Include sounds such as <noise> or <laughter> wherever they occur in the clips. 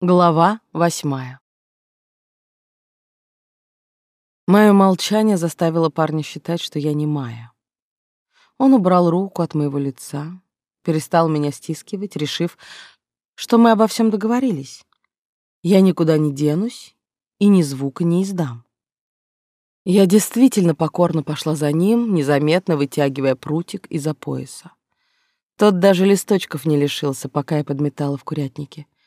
Глава восьмая. Мое молчание заставило парня считать, что я не Майя. Он убрал руку от моего лица, перестал меня стискивать, решив, что мы обо всем договорились. Я никуда не денусь и ни звука не издам. Я действительно покорно пошла за ним, незаметно вытягивая прутик из-за пояса. Тот даже листочков не лишился, пока я подметала в курятнике —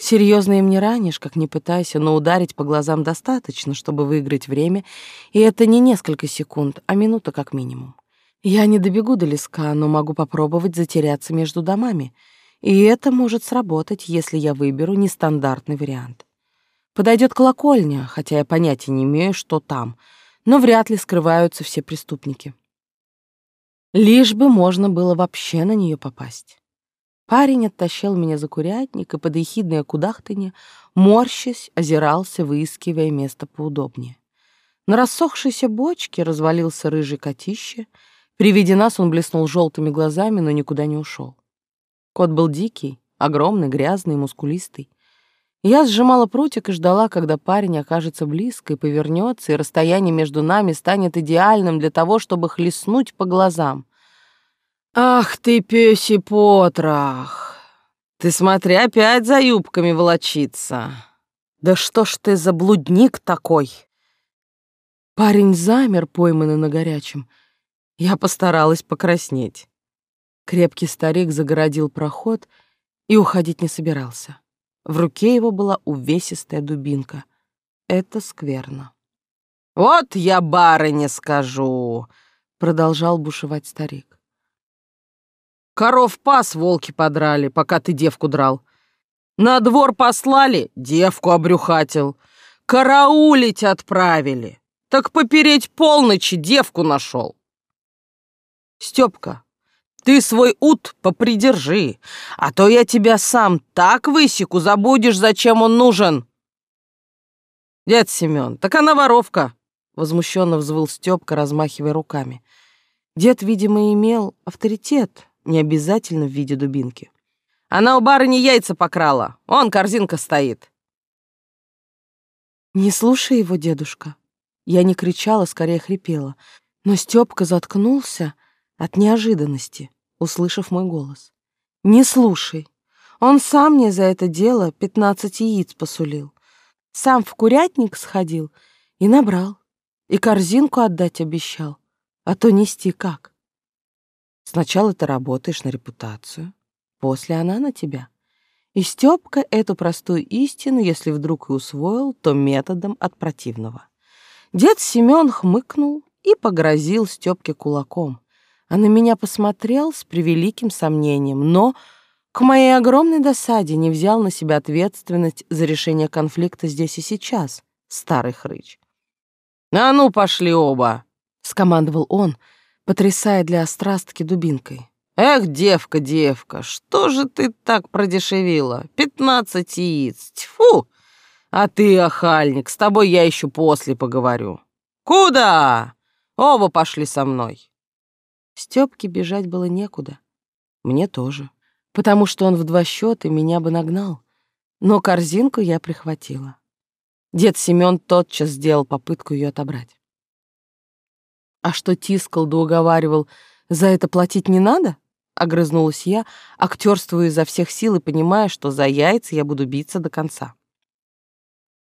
Серьезно им не ранишь, как не пытайся, но ударить по глазам достаточно, чтобы выиграть время, и это не несколько секунд, а минута как минимум. Я не добегу до леска, но могу попробовать затеряться между домами, и это может сработать, если я выберу нестандартный вариант. Подойдет колокольня, хотя я понятия не имею, что там, но вряд ли скрываются все преступники. Лишь бы можно было вообще на нее попасть. Парень оттащил меня за курятник и под ехидное кудахтанье, морщась, озирался, выискивая место поудобнее. На рассохшейся бочке развалился рыжий котище. При виде нас он блеснул желтыми глазами, но никуда не ушел. Кот был дикий, огромный, грязный, мускулистый. Я сжимала прутик и ждала, когда парень окажется близко и повернется, и расстояние между нами станет идеальным для того, чтобы хлестнуть по глазам. «Ах ты, пёси потрох! Ты смотри, опять за юбками волочиться! Да что ж ты за блудник такой!» Парень замер, пойманный на горячем. Я постаралась покраснеть. Крепкий старик загородил проход и уходить не собирался. В руке его была увесистая дубинка. Это скверно. «Вот я барыне скажу!» — продолжал бушевать старик. Коров пас волки подрали, пока ты девку драл. На двор послали, девку обрюхатил. Караулить отправили. Так попереть полночи девку нашел. Степка, ты свой ут попридержи, а то я тебя сам так высеку, забудешь, зачем он нужен. Дед Семен, так она воровка, возмущенно взвыл Степка, размахивая руками. Дед, видимо, имел авторитет, не обязательно в виде дубинки. Она у барыни яйца покрала. Он, корзинка стоит. Не слушай его, дедушка. Я не кричала, скорее хрипела. Но Степка заткнулся от неожиданности, услышав мой голос. Не слушай. Он сам мне за это дело пятнадцать яиц посулил. Сам в курятник сходил и набрал. И корзинку отдать обещал. А то нести как. Сначала ты работаешь на репутацию, после она на тебя. И Стёпка эту простую истину, если вдруг и усвоил, то методом от противного. Дед Семён хмыкнул и погрозил Стёпке кулаком, а на меня посмотрел с превеликим сомнением, но, к моей огромной досаде, не взял на себя ответственность за решение конфликта здесь и сейчас, старый хрыч. «А ну, пошли оба!» — скомандовал он — потрясая для острастки дубинкой. «Эх, девка, девка, что же ты так продешевила? Пятнадцать яиц, тьфу! А ты, охальник, с тобой я еще после поговорю. Куда? Оба пошли со мной». Стёпке бежать было некуда. Мне тоже, потому что он в два счета меня бы нагнал. Но корзинку я прихватила. Дед Семён тотчас сделал попытку ее отобрать. А что тискал да уговаривал, за это платить не надо? Огрызнулась я, актерствуя изо всех сил и понимая, что за яйца я буду биться до конца.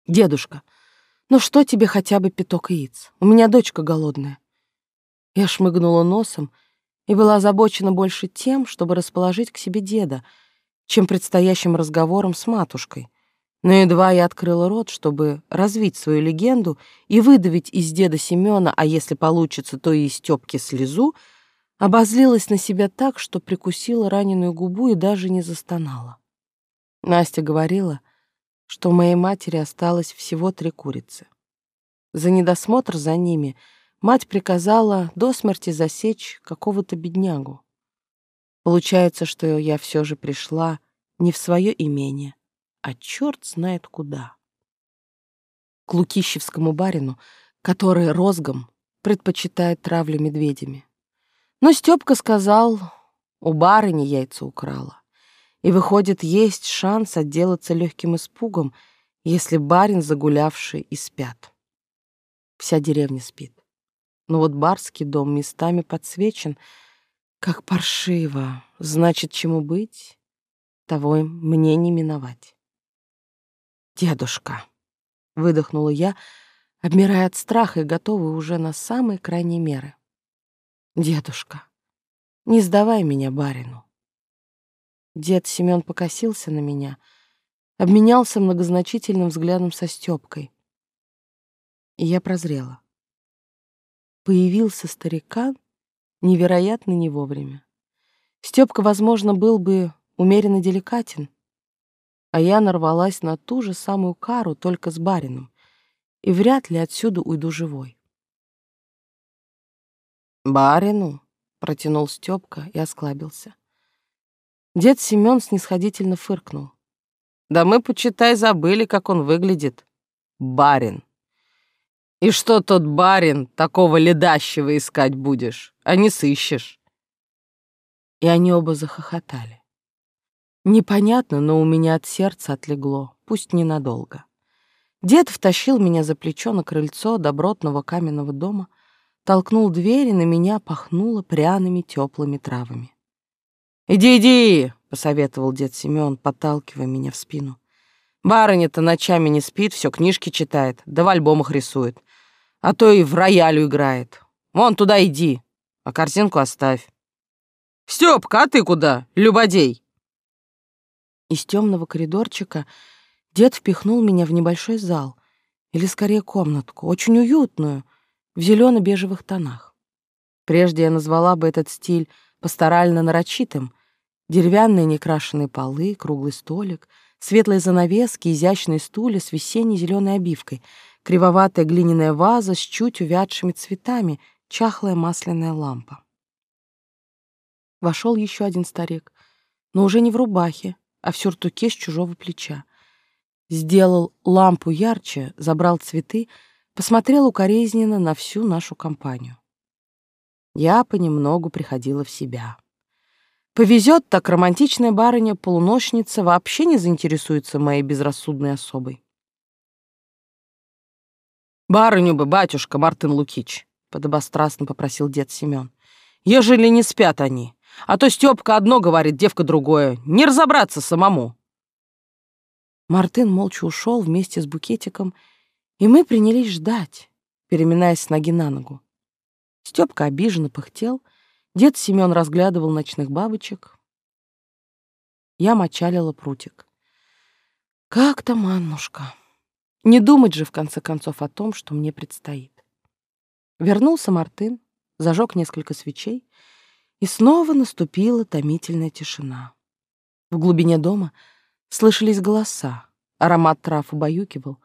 Дедушка, ну что тебе хотя бы пяток яиц? У меня дочка голодная. Я шмыгнула носом и была озабочена больше тем, чтобы расположить к себе деда, чем предстоящим разговором с матушкой, но едва я открыла рот, чтобы развить свою легенду и выдавить из деда Семёна, а если получится, то и из Стёпки слезу, обозлилась на себя так, что прикусила раненую губу и даже не застонала. Настя говорила, что моей матери осталось всего три курицы. За недосмотр за ними мать приказала до смерти засечь какого-то беднягу. Получается, что я все же пришла не в свое имение, а черт знает куда. К Лукищевскому барину, который розгом предпочитает травлю медведями. Но Степка сказал, у барыни яйца украла. И выходит, есть шанс отделаться легким испугом, если барин загулявший и спят. Вся деревня спит. Но вот барский дом местами подсвечен, как паршиво. Значит, чему быть, того мне не миновать. «Дедушка!» — выдохнула я, обмирая от страха и готовая уже на самые крайние меры. «Дедушка, не сдавай меня барину!» Дед Семен покосился на меня, обменялся многозначительным взглядом со Стёпкой. И я прозрела. Появился старикан невероятно не вовремя. Стёпка, возможно, был бы умеренно деликатен, а я нарвалась на ту же самую кару, только с барином, и вряд ли отсюда уйду живой. «Барину?» — протянул Стёпка и осклабился. Дед Семён снисходительно фыркнул. «Да мы, почитай, забыли, как он выглядит. Барин. И что тот барин такого ледащего искать будешь, а не сыщешь?» И они оба захохотали. Непонятно, но у меня от сердца отлегло, пусть ненадолго. Дед втащил меня за плечо на крыльцо добротного каменного дома, толкнул дверь, и на меня пахнуло пряными теплыми травами. «Иди, иди!» — посоветовал дед Семен, подталкивая меня в спину. «Барыня-то ночами не спит, все книжки читает, да в альбомах рисует. А то и в роялю играет. Вон туда иди, а корзинку оставь». «Стёпка, а ты куда, любодей?» Из темного коридорчика дед впихнул меня в небольшой зал, или скорее комнатку, очень уютную, в зелено-бежевых тонах. Прежде я назвала бы этот стиль пасторально нарочитым, Деревянные некрашенные полы, круглый столик, светлые занавески, изящные стулья с весенней зеленой обивкой, кривоватая глиняная ваза с чуть увядшими цветами, чахлая масляная лампа. Вошел еще один старик, но уже не в рубахе, а в сюртуке с чужого плеча. Сделал лампу ярче, забрал цветы, посмотрел укоризненно на всю нашу компанию. Я понемногу приходила в себя. Повезет так романтичная барыня-полуношница вообще не заинтересуется моей безрассудной особой. «Барыню бы, батюшка Мартын Лукич», — подобострастно попросил дед Семен. «Ежели не спят они, а то Степка одно говорит, девка другое, не разобраться самому». Мартын молча ушел вместе с букетиком, и мы принялись ждать, переминаясь с ноги на ногу. Степка обиженно пыхтел — Дед Семен разглядывал ночных бабочек. Я мочалила прутик. Как там, Аннушка? Не думать же, в конце концов, о том, что мне предстоит. Вернулся Мартын, зажег несколько свечей, и снова наступила томительная тишина. В глубине дома слышались голоса, аромат трав убаюкивал,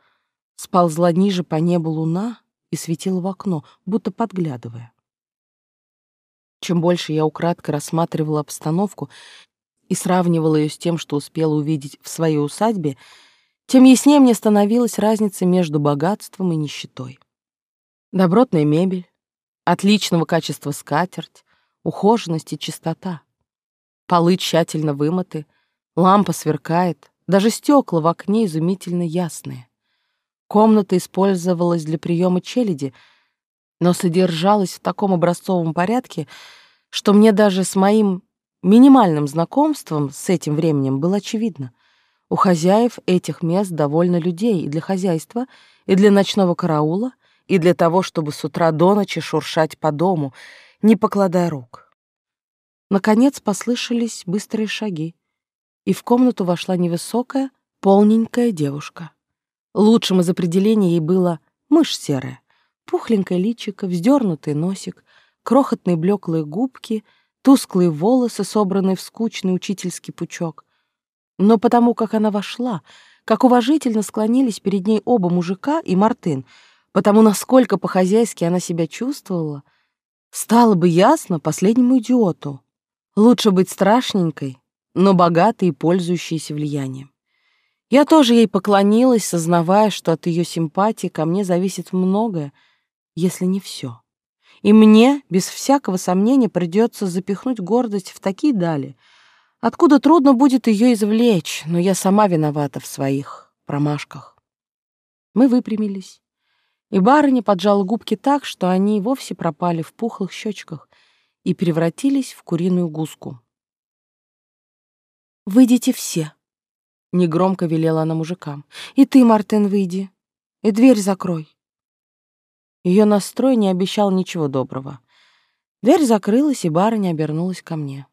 сползла ниже по небу луна и светила в окно, будто подглядывая. Чем больше я украдко рассматривала обстановку и сравнивала ее с тем, что успела увидеть в своей усадьбе, тем яснее мне становилась разница между богатством и нищетой. Добротная мебель, отличного качества скатерть, ухоженность и чистота. Полы тщательно вымыты, лампа сверкает, даже стекла в окне изумительно ясные. Комната использовалась для приема челяди — но содержалась в таком образцовом порядке, что мне даже с моим минимальным знакомством с этим временем было очевидно. У хозяев этих мест довольно людей и для хозяйства, и для ночного караула, и для того, чтобы с утра до ночи шуршать по дому, не покладая рук. Наконец послышались быстрые шаги, и в комнату вошла невысокая, полненькая девушка. Лучшим из определений ей было «мышь серая». Пухленькое личико, вздернутый носик, крохотные блеклые губки, тусклые волосы, собранные в скучный учительский пучок. Но потому как она вошла, как уважительно склонились перед ней оба мужика и Мартын, потому насколько по-хозяйски она себя чувствовала, стало бы ясно последнему идиоту. Лучше быть страшненькой, но богатой и пользующейся влиянием. Я тоже ей поклонилась, сознавая, что от ее симпатии ко мне зависит многое, если не все. И мне, без всякого сомнения, придется запихнуть гордость в такие дали, откуда трудно будет ее извлечь, но я сама виновата в своих промашках. Мы выпрямились, и барыня поджала губки так, что они вовсе пропали в пухлых щечках и превратились в куриную гуску. «Выйдите все», — негромко велела она мужикам. «И ты, Мартин, выйди, и дверь закрой». Ее настрой не обещал ничего доброго. Дверь закрылась, и барыня обернулась ко мне.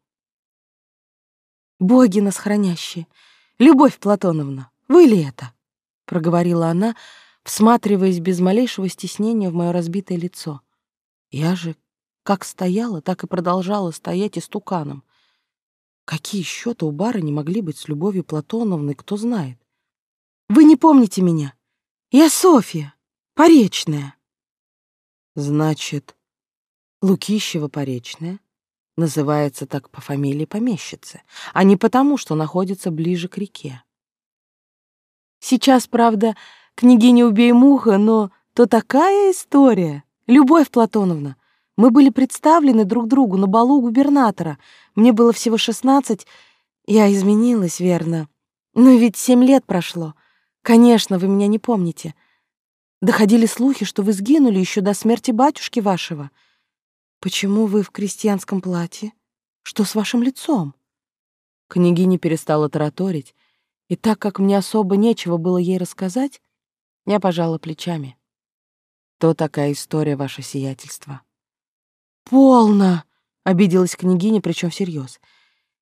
«Боги нас хранящие! Любовь Платоновна, вы ли это?» — проговорила она, всматриваясь без малейшего стеснения в мое разбитое лицо. Я же как стояла, так и продолжала стоять истуканом. Какие счеты у барыни могли быть с Любовью Платоновной, кто знает? «Вы не помните меня? Я Софья, Поречная». «Значит, Лукищева-Поречная?» называется так по фамилии помещицы, а не потому, что находится ближе к реке. Сейчас, правда, княгиня убей муха, но то такая история. Любовь Платоновна, мы были представлены друг другу на балу губернатора. Мне было всего шестнадцать. Я изменилась, верно. Но ведь семь лет прошло. Конечно, вы меня не помните. Доходили слухи, что вы сгинули еще до смерти батюшки вашего — «Почему вы в крестьянском платье? Что с вашим лицом?» Княгиня перестала тараторить, и так как мне особо нечего было ей рассказать, я пожала плечами. «То такая история, ваше сиятельство». «Полно!» — обиделась княгиня, причем всерьез.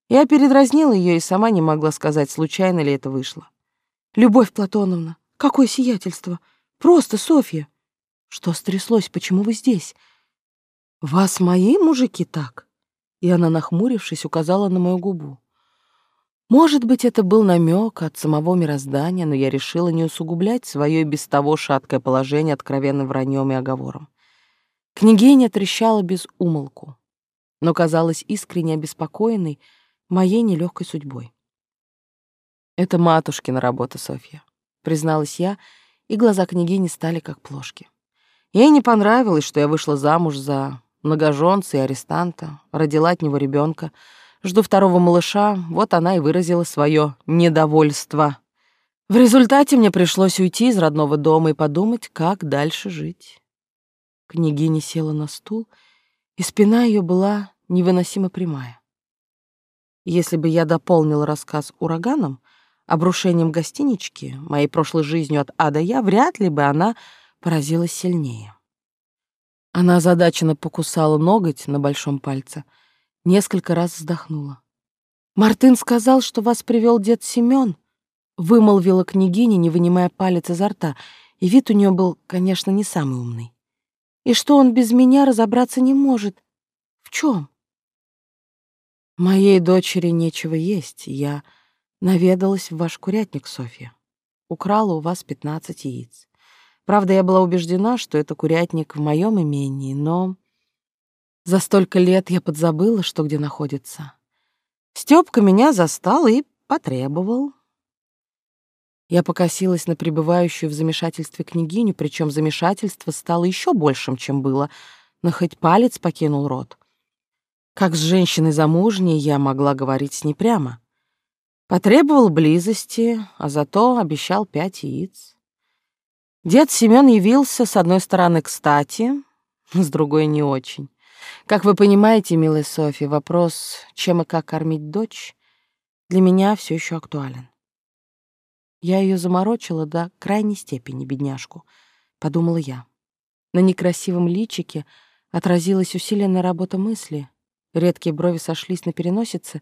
Я передразнила ее и сама не могла сказать, случайно ли это вышло. «Любовь Платоновна, какое сиятельство! Просто Софья! Что стряслось, почему вы здесь? «Вас мои мужики так?» И она, нахмурившись, указала на мою губу. Может быть, это был намек от самого мироздания, но я решила не усугублять свое без того шаткое положение откровенным враньем и оговором. Княгиня трещала без умолку, но казалась искренне обеспокоенной моей нелегкой судьбой. «Это матушкина работа, Софья», — призналась я, и глаза княгини стали как плошки. Ей не понравилось, что я вышла замуж за многоженца и арестанта, родила от него ребенка. Жду второго малыша, вот она и выразила свое недовольство. В результате мне пришлось уйти из родного дома и подумать, как дальше жить. Княгиня села на стул, и спина ее была невыносимо прямая. Если бы я дополнил рассказ ураганом, обрушением гостинички, моей прошлой жизнью от ада я, вряд ли бы она поразилась сильнее. Она озадаченно покусала ноготь на большом пальце, несколько раз вздохнула. «Мартын сказал, что вас привел дед Семен», — вымолвила княгиня, не вынимая палец изо рта, и вид у нее был, конечно, не самый умный. «И что он без меня разобраться не может. В чем? «Моей дочери нечего есть. Я наведалась в ваш курятник, Софья. Украла у вас пятнадцать яиц. Правда, я была убеждена, что это курятник в моем имении, но за столько лет я подзабыла, что где находится. Стёпка меня застал и потребовал. Я покосилась на пребывающую в замешательстве княгиню, причем замешательство стало еще большим, чем было, но хоть палец покинул рот. Как с женщиной замужней я могла говорить с ней прямо. Потребовал близости, а зато обещал пять яиц. Дед Семен явился, с одной стороны, кстати, <laughs> с другой — не очень. Как вы понимаете, милая Софья, вопрос, чем и как кормить дочь, для меня все еще актуален. Я ее заморочила до крайней степени, бедняжку, подумала я. На некрасивом личике отразилась усиленная работа мысли, редкие брови сошлись на переносице,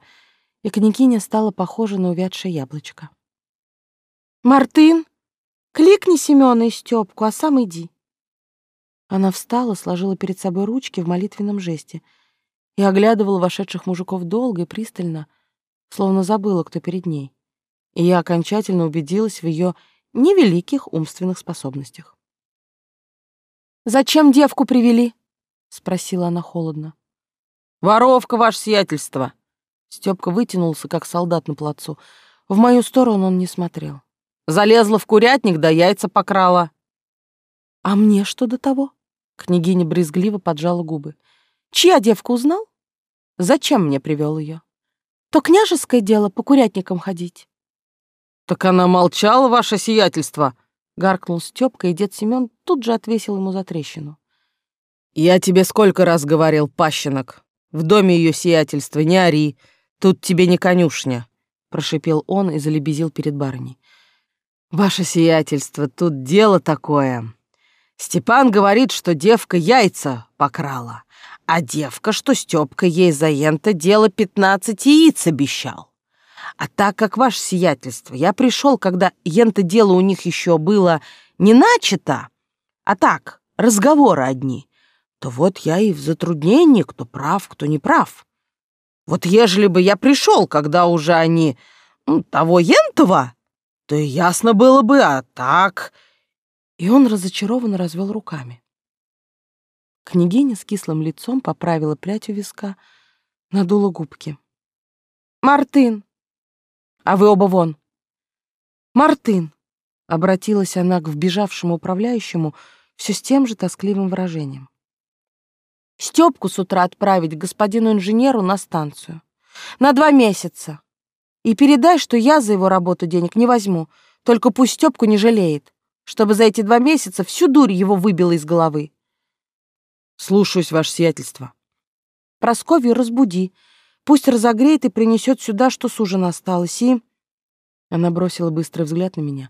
и княгиня стала похожа на увядшее яблочко. «Мартын!» Кликни Семёна и Стёпку, а сам иди. Она встала, сложила перед собой ручки в молитвенном жесте и оглядывала вошедших мужиков долго и пристально, словно забыла, кто перед ней. И я окончательно убедилась в её невеликих умственных способностях. «Зачем девку привели?» — спросила она холодно. «Воровка, ваше сиятельство!» Стёпка вытянулся, как солдат на плацу. В мою сторону он не смотрел. Залезла в курятник, да яйца покрала. А мне что до того? Княгиня брезгливо поджала губы. Чья девка узнал? Зачем мне привел ее? то княжеское дело по курятникам ходить. Так она молчала, ваше сиятельство, гаркнул Степка, и дед Семен тут же отвесил ему за трещину. Я тебе сколько раз говорил, пащенок, в доме ее сиятельства не ори, тут тебе не конюшня, прошипел он и залебезил перед барыней. Ваше сиятельство, тут дело такое. Степан говорит, что девка яйца покрала, а девка, что Степка ей за ента дело пятнадцать яиц обещал. А так как ваше сиятельство, я пришел, когда ента дело у них еще было не начато, а так, разговоры одни, то вот я и в затруднении, кто прав, кто не прав. Вот ежели бы я пришел, когда уже они ну, того ентова, то и ясно было бы, а так... И он разочарованно развел руками. Княгиня с кислым лицом поправила прядь у виска, надула губки. «Мартын! А вы оба вон!» «Мартын!» — обратилась она к вбежавшему управляющему все с тем же тоскливым выражением. «Стёпку с утра отправить господину инженеру на станцию. На два месяца. И передай, что я за его работу денег не возьму, только пусть Стёпку не жалеет, чтобы за эти два месяца всю дурь его выбило из головы. Слушаюсь, ваше сиятельство. Просковью разбуди. Пусть разогреет и принесет сюда, что с ужина осталось, и... Она бросила быстрый взгляд на меня.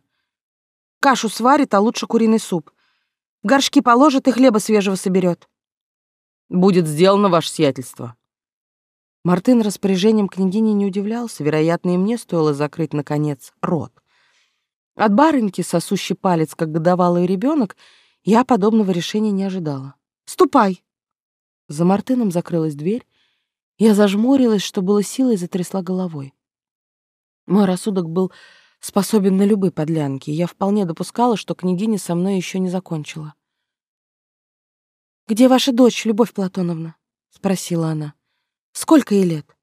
Кашу сварит, а лучше куриный суп. В горшки положит и хлеба свежего соберет. Будет сделано, ваше сиятельство. Мартын распоряжением княгини не удивлялся, вероятно, и мне стоило закрыть, наконец, рот. От барыньки, сосущий палец, как годовалый ребенок, я подобного решения не ожидала. «Ступай!» За Мартыном закрылась дверь. Я зажмурилась, что было силой, затрясла головой. Мой рассудок был способен на любые подлянки, и я вполне допускала, что княгиня со мной еще не закончила. «Где ваша дочь, Любовь Платоновна?» — спросила она. Сколько ей лет?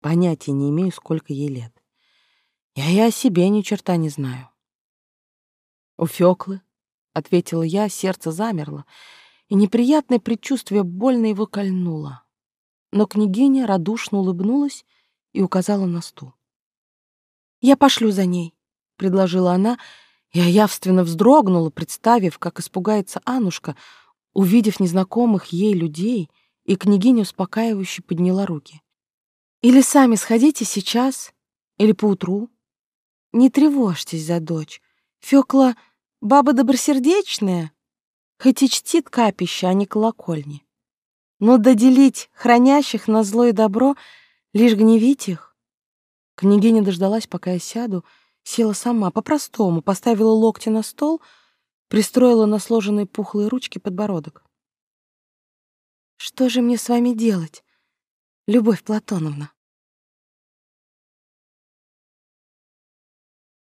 Понятия не имею, сколько ей лет. Я и о себе ни черта не знаю. У Фёклы, — ответила я, сердце замерло, и неприятное предчувствие больно его кольнуло. Но княгиня радушно улыбнулась и указала на стул. «Я пошлю за ней», — предложила она, и я явственно вздрогнула, представив, как испугается Анушка, увидев незнакомых ей людей — и княгиня успокаивающе подняла руки. «Или сами сходите сейчас, или поутру. Не тревожьтесь за дочь. Фёкла — баба добросердечная, хоть и чтит капища, а не колокольни. Но доделить хранящих на зло и добро, лишь гневить их. Княгиня дождалась, пока я сяду, села сама, по-простому, поставила локти на стол, пристроила на сложенные пухлые ручки подбородок. Что же мне с вами делать, Любовь Платоновна?